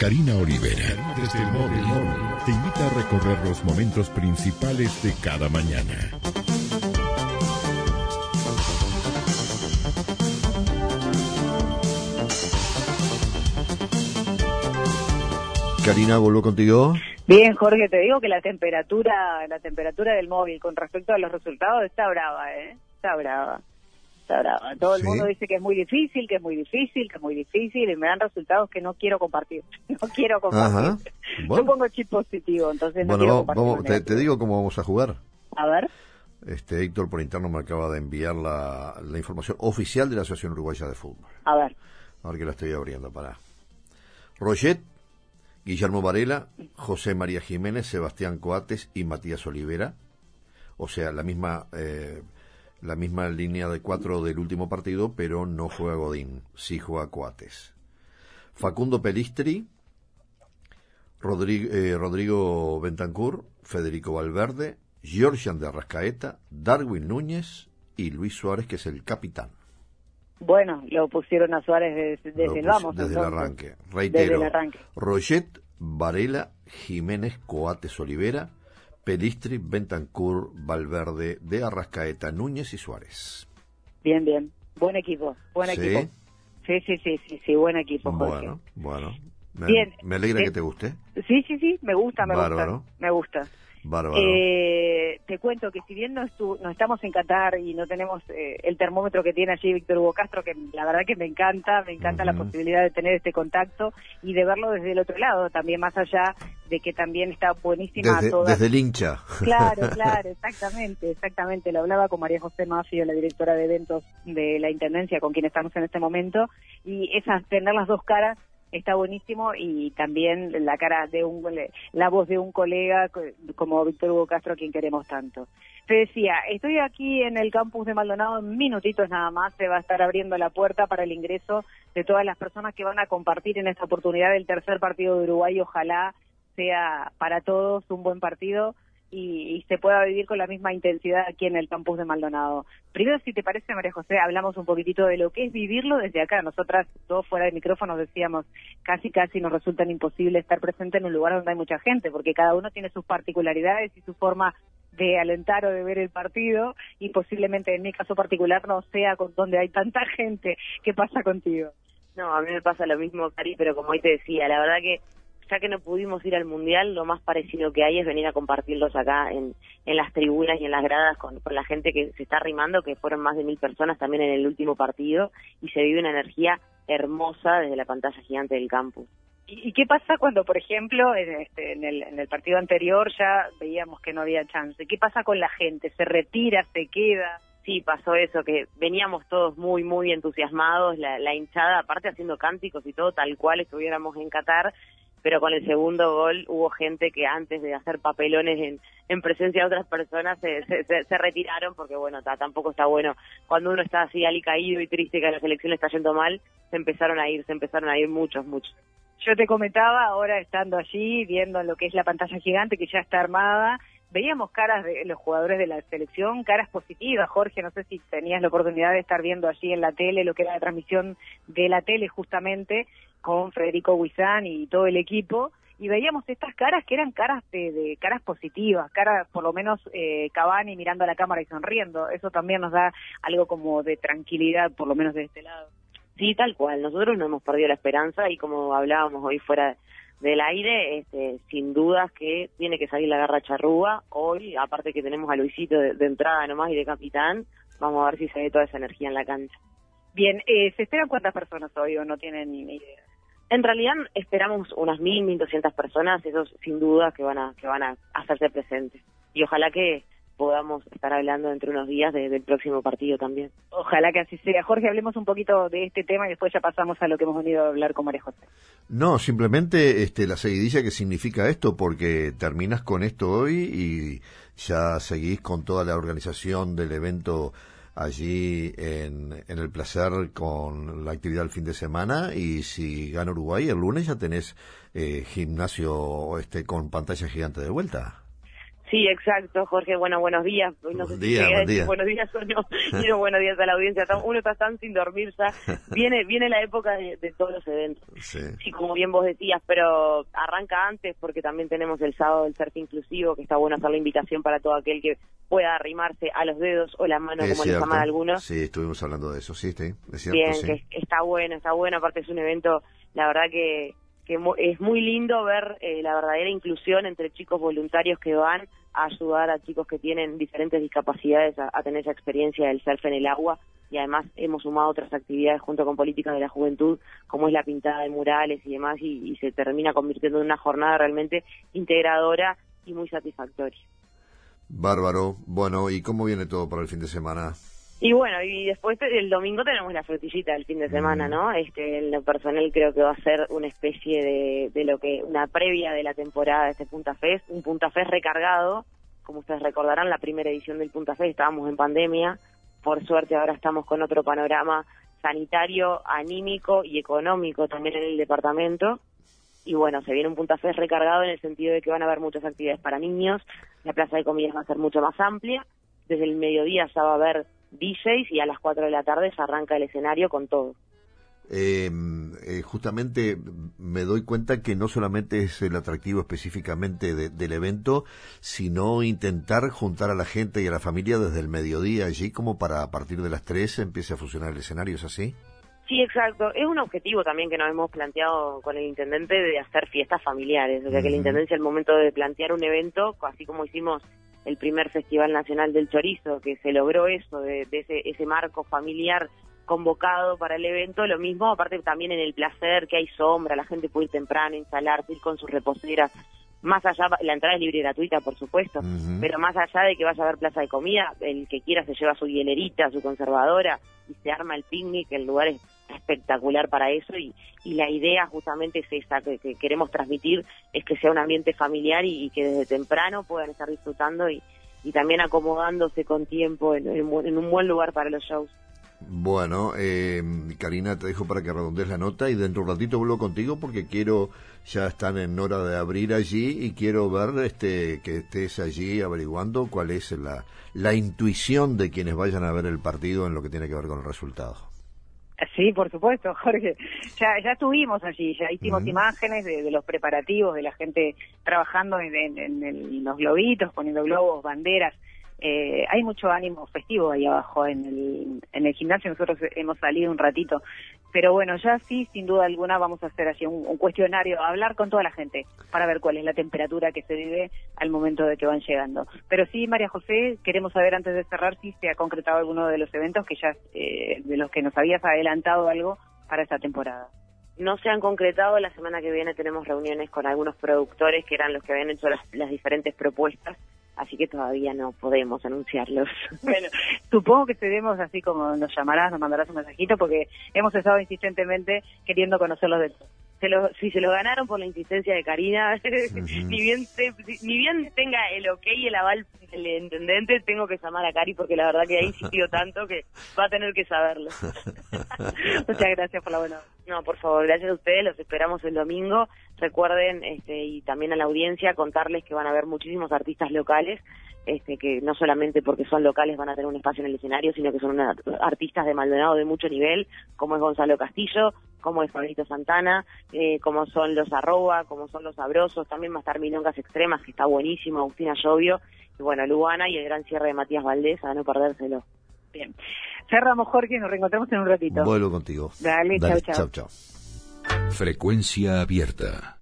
Karina Olivera, desde el móvil, te invita a recorrer los momentos principales de cada mañana. Karina, vuelvo contigo. Bien, Jorge, te digo que la temperatura, la temperatura del móvil con respecto a los resultados está brava, ¿eh? Está brava. Todo el Sí. mundo dice que es muy difícil, que es muy difícil, que es muy difícil y me dan resultados que no quiero compartir. No quiero compartir. Yo pongo chip positivo, entonces no bueno, quiero compartir. vamos- te, digo cómo vamos a jugar. A ver. Este Héctor por interno me acaba de enviar la, la información oficial de la Asociación Uruguaya de Fútbol. A ver. Ahora que la estoy abriendo para. Roget, Guillermo Varela, José María Jiménez, Sebastián Coates y Matías Olivera. O sea, la misma eh, la misma línea de cuatro del último partido, pero no juega Godín, sí juega Coates. Facundo Pelistri, Rodrigo, eh, Rodrigo Bentancur, Federico Valverde, Georgian de Arrascaeta, Darwin Núñez y Luis Suárez, que es el capitán. Bueno, lo pusieron a Suárez desde, desde el pus- vamos. Desde el entonces. arranque. Reitero. Desde el arranque. Roget, Varela, Jiménez, Coates, Olivera, Pelistri, Bentancur, Valverde, de Arrascaeta, Núñez y Suárez. Bien, bien. Buen equipo, buen ¿Sí? equipo. Sí, sí, sí, sí, sí, buen equipo, Jorge. Bueno, bueno. Me, Bien. me alegra Eh, que te guste. Sí, sí, sí, me gusta, me Bárbaro. gusta. Me gusta. Bárbaro. Eh, te cuento que si bien no, estu- no estamos en Qatar y no tenemos eh, el termómetro que tiene allí Víctor Hugo Castro, que la verdad que me encanta, me encanta la posibilidad de tener este contacto y de verlo desde el otro lado, también más allá de que también está buenísima desde, toda... desde el hincha. Claro, claro, exactamente, exactamente. Lo hablaba con María José Mafio, la directora de eventos de la Intendencia, con quien estamos en este momento, y esa, tener las dos caras está buenísimo y también la cara de un, la voz de un colega co- como Víctor Hugo Castro, quien queremos tanto. Te decía, estoy aquí en el campus de Maldonado en minutitos nada más, se va a estar abriendo la puerta para el ingreso de todas las personas que van a compartir en esta oportunidad el tercer partido de Uruguay, ojalá sea para todos un buen partido y, y se pueda vivir con la misma intensidad aquí en el campus de Maldonado. Primero, si te parece, María José, hablamos un poquitito de lo que es vivirlo desde acá. Nosotras, todos fuera de micrófonos, decíamos, casi casi nos resulta imposible estar presente en un lugar donde hay mucha gente, porque cada uno tiene sus particularidades y su forma de alentar o de ver el partido, y posiblemente en mi caso particular no sea con donde hay tanta gente. ¿Qué pasa contigo? No, a mí me pasa lo mismo, Cari, pero como hoy te decía, la verdad que ya que no pudimos ir al Mundial, lo más parecido que hay es venir a compartirlos acá en, en las tribunas y en las gradas con, con la gente que se está arrimando, que fueron más de mil personas también en el último partido, y se vive una energía hermosa desde la pantalla gigante del campus. ¿Y, y qué pasa cuando, por ejemplo, en, este, en, el, en el partido anterior ya veíamos que no había chance? ¿Qué pasa con la gente? ¿Se retira, se queda? Sí, pasó eso, que veníamos todos muy, muy entusiasmados, la, la hinchada, aparte haciendo cánticos y todo, tal cual estuviéramos en Qatar, pero con el segundo gol hubo gente que antes de hacer papelones en, en presencia de otras personas se, se, retiraron porque, bueno, ta- tampoco está bueno. Cuando uno está así alicaído y triste que la selección le está yendo mal, se empezaron a ir, se empezaron a ir muchos, muchos. Yo te comentaba, ahora estando allí, viendo lo que es la pantalla gigante que ya está armada, veíamos caras de los jugadores de la selección, caras positivas. Jorge, no sé si tenías la oportunidad de estar viendo allí en la tele lo que era la transmisión de la tele justamente con Federico Huizán y todo el equipo. Y veíamos estas caras que eran caras de, de caras positivas, caras por lo menos eh, Cavani mirando a la cámara y sonriendo. Eso también nos da algo como de tranquilidad, por lo menos de este lado. Sí, tal cual. Nosotros no hemos perdido la esperanza y como hablábamos hoy fuera del aire, este, sin dudas que tiene que salir la garra charrúa. Hoy, aparte que tenemos a Luisito de, de entrada nomás y de capitán, vamos a ver si se ve toda esa energía en la cancha. Bien, eh, ¿se esperan cuántas personas hoy o no tienen ni idea? En realidad esperamos unas mil, mil doscientas personas, esos sin duda que van a, que van a hacerse presentes. Y ojalá que podamos estar hablando entre unos días de- del próximo partido también. Ojalá que así sea. Jorge, hablemos un poquito de este tema y después ya pasamos a lo que hemos venido a hablar con María José. No, simplemente este, la seguidilla que significa esto, porque terminas con esto hoy y ya seguís con toda la organización del evento allí en, en el placer con la actividad del fin de semana y si gana Uruguay el lunes ya tenés eh, gimnasio este con pantalla gigante de vuelta. Sí, exacto, Jorge. Bueno, buenos días. No buenos días, buenos días o no. Buenos días a la audiencia. Uno está tan sin dormir ya. Viene viene la época de, todos los eventos. Sí. como bien vos decías, pero arranca antes porque también tenemos el sábado del surf inclusivo, que está bueno hacer la invitación para todo aquel que pueda arrimarse a los dedos o la mano, como le llaman algunos. Sí, estuvimos hablando de eso, sí, sí es cierto. Bien, que está bueno, está bueno. Aparte es un evento, la verdad que que es muy lindo ver eh, la verdadera inclusión entre chicos voluntarios que van a ayudar a chicos que tienen diferentes discapacidades a, tener esa experiencia del surf en el agua y además hemos sumado otras actividades junto con políticas de la juventud como es la pintada de murales y demás y se termina convirtiendo en una jornada realmente integradora y muy satisfactoria. Bárbaro. Bueno, ¿y cómo viene todo para el fin de semana? Y bueno, y después el domingo tenemos la frutillita del fin de semana, mm. ¿no? Este, en lo personal creo que va a ser una especie de, de lo que, una previa de la temporada de este Punta Fest, un Punta Fest recargado, como ustedes recordarán, la primera edición del Punta Fest estábamos en pandemia, por suerte ahora estamos con otro panorama sanitario, anímico y económico también en el departamento. Y bueno, se viene un Punta Fest recargado en el sentido de que van a haber muchas actividades para niños, la plaza de comidas va a ser mucho más amplia, desde el mediodía ya va a haber DJs y a las 4 de la tarde se arranca el escenario con todo. Em, eh, justamente me doy cuenta que no solamente es el atractivo específicamente del evento, sino intentar juntar a la gente y a la familia desde el mediodía allí como para a partir de las 3 empiece a funcionar el escenario, ¿es así? Sí, exacto. Es un objetivo también que nos hemos planteado con el intendente de hacer fiestas familiares. O sea, que la intendencia al momento de plantear un evento, así como hicimos el primer Festival Nacional del Chorizo, que se logró eso, de, ese, ese marco familiar convocado para el evento, lo mismo, aparte también en el placer, que hay sombra, la gente puede ir temprano, instalarse, ir con sus reposeras, más allá, la entrada es libre y gratuita, por supuesto, pero más allá de que vaya a haber plaza de comida, el que quiera se lleva su hielerita, su conservadora, y se arma el picnic, el lugar es espectacular para eso y, y la idea justamente es esa que, queremos transmitir, es que sea un ambiente familiar y, que desde temprano puedan estar disfrutando y, y también acomodándose con tiempo en, un buen lugar para los shows. Bueno, eh, Karina, te dejo para que redondees la nota y dentro de un ratito vuelvo contigo porque quiero, ya están en hora de abrir allí y quiero ver este que estés allí averiguando cuál es la, la intuición de quienes vayan a ver el partido en lo que tiene que ver con el resultado. Sí, por supuesto, Jorge. Ya, ya estuvimos allí, ya hicimos imágenes de, los preparativos, de la gente trabajando en los globitos, poniendo globos, banderas. Eh, hay mucho ánimo festivo ahí abajo en el, en el gimnasio, nosotros hemos salido un ratito, pero bueno, ya sí, sin duda alguna, vamos a hacer así un, cuestionario, hablar con toda la gente para ver cuál es la temperatura que se vive al momento de que van llegando. Pero sí, María José, queremos saber antes de cerrar si se ha concretado alguno de los eventos que ya, eh, de los que nos habías adelantado algo para esta temporada no se han concretado. La semana que viene tenemos reuniones con algunos productores que eran los que habían hecho las diferentes propuestas así que todavía no podemos anunciarlos. Bueno, supongo que seremos así como nos llamarás, nos mandarás un mensajito, porque hemos estado insistentemente queriendo conocerlos de todos se lo, si se lo ganaron por la insistencia de Karina, ni bien ni bien tenga el ok y el aval del intendente, tengo que llamar a Cari porque la verdad que ha insistido tanto que va a tener que saberlo. Muchas gracias por la buena. No, por favor, gracias a ustedes, los esperamos el domingo. Recuerden, este, y también a la audiencia, contarles que van a haber muchísimos artistas locales este, que no solamente porque son locales van a tener un espacio en el escenario, sino que son artistas de Maldonado de mucho nivel, como es Gonzalo Castillo, como es Fabrito Santana, eh, como son los Arroba, como son los Sabrosos, también va a estar Milongas Extremas, que está buenísimo, Agustina Llovio, y bueno, Lugana y el gran cierre de Matías Valdés, a no perdérselo. Bien. Cerramos, Jorge, nos reencontramos en un ratito. Vuelvo contigo. Dale, Dale chao, chao. Frecuencia abierta.